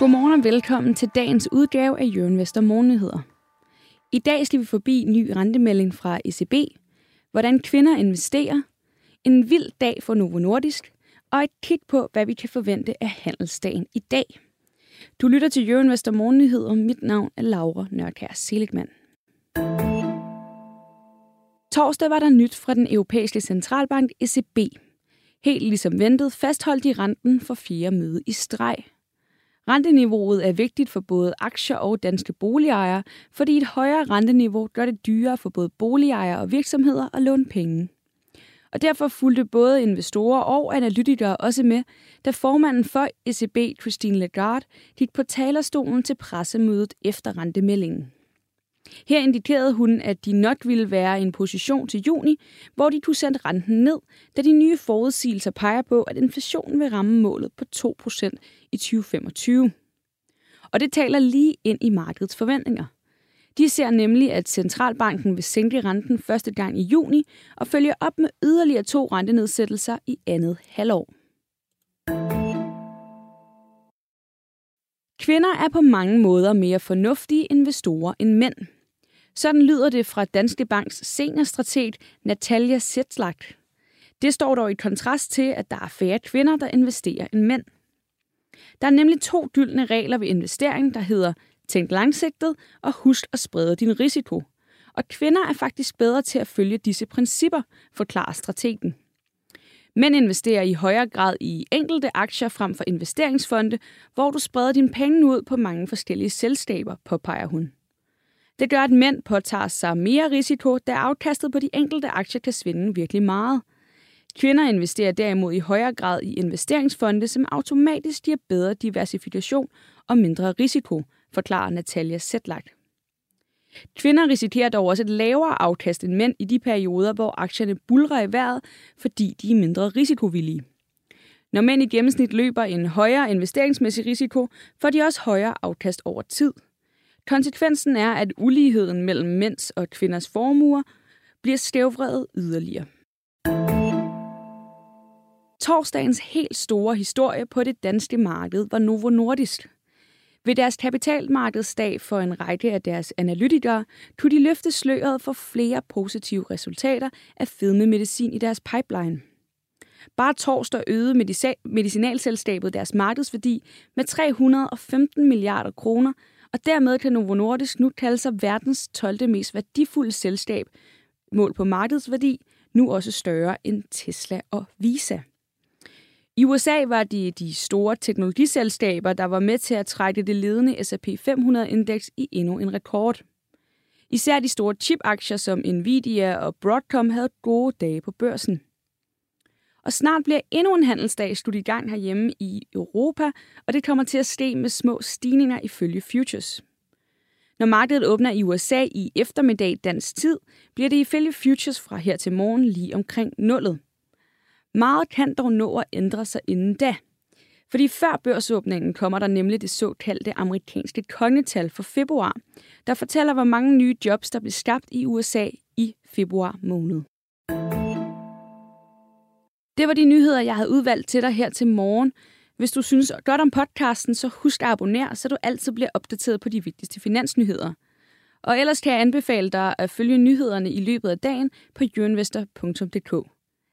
Godmorgen og velkommen til dagens udgave af Jørgen Vester Morgennyheder. I dag skal vi forbi ny rentemelding fra ECB, hvordan kvinder investerer, en vild dag for Novo Nordisk og et kig på, hvad vi kan forvente af handelsdagen i dag. Du lytter til Jørgen Vester Morgennyheder. Mit navn er Laura Nørkær Seligman. Torsdag var der nyt fra den europæiske centralbank ECB. Helt ligesom ventet fastholdt de renten for fire møde i streg. Renteniveauet er vigtigt for både aktier og danske boligejere, fordi et højere renteniveau gør det dyrere for både boligejere og virksomheder at låne penge. Og derfor fulgte både investorer og analytikere også med, da formanden for ECB, Christine Lagarde, gik på talerstolen til pressemødet efter rentemeldingen. Her indikerede hun, at de nok ville være i en position til juni, hvor de kunne sende renten ned, da de nye forudsigelser peger på, at inflationen vil ramme målet på 2% i 2025. Og det taler lige ind i markedets forventninger. De ser nemlig, at centralbanken vil sænke renten første gang i juni og følge op med yderligere to rentenedsættelser i andet halvår. Kvinder er på mange måder mere fornuftige investorer end mænd. Sådan lyder det fra Danske Banks seniorstrateg Natalia Setzlak. Det står dog i kontrast til, at der er færre kvinder, der investerer end mænd. Der er nemlig to gyldne regler ved investering, der hedder tænk langsigtet og husk at sprede din risiko. Og kvinder er faktisk bedre til at følge disse principper, forklarer strategen. Mænd investerer i højere grad i enkelte aktier frem for investeringsfonde, hvor du spreder dine penge ud på mange forskellige selskaber, påpeger hun. Det gør, at mænd påtager sig mere risiko, da afkastet på de enkelte aktier kan svinde virkelig meget. Kvinder investerer derimod i højere grad i investeringsfonde, som automatisk giver bedre diversifikation og mindre risiko, forklarer Natalia Setlak. Kvinder risikerer dog også et lavere afkast end mænd i de perioder, hvor aktierne bulrer i vejret, fordi de er mindre risikovillige. Når mænd i gennemsnit løber en højere investeringsmæssig risiko, får de også højere afkast over tid – Konsekvensen er, at uligheden mellem mænds og kvinders formuer bliver skævvredet yderligere. Torsdagens helt store historie på det danske marked var Novo Nordisk. Ved deres kapitalmarkedsdag for en række af deres analytikere kunne de løfte sløret for flere positive resultater af fedmemedicin i deres pipeline. Bare torsdag øgede medicinalselskabet deres markedsværdi med 315 milliarder kroner og dermed kan Novo Nordisk nu kalde sig verdens 12. mest værdifulde selskab, mål på markedsværdi, nu også større end Tesla og Visa. I USA var det de store teknologiselskaber, der var med til at trække det ledende S&P 500-indeks i endnu en rekord. Især de store chipaktier som Nvidia og Broadcom havde gode dage på børsen. Og snart bliver endnu en handelsdag slut i gang herhjemme i Europa, og det kommer til at ske med små stigninger ifølge Futures. Når markedet åbner i USA i eftermiddag dansk tid, bliver det ifølge Futures fra her til morgen lige omkring nullet. Meget kan dog nå at ændre sig inden da. Fordi før børsåbningen kommer der nemlig det såkaldte amerikanske kongetal for februar, der fortæller, hvor mange nye jobs, der blev skabt i USA i februar måned. Det var de nyheder, jeg havde udvalgt til dig her til morgen. Hvis du synes godt om podcasten, så husk at abonnere, så du altid bliver opdateret på de vigtigste finansnyheder. Og ellers kan jeg anbefale dig at følge nyhederne i løbet af dagen på jørinvestor.dk.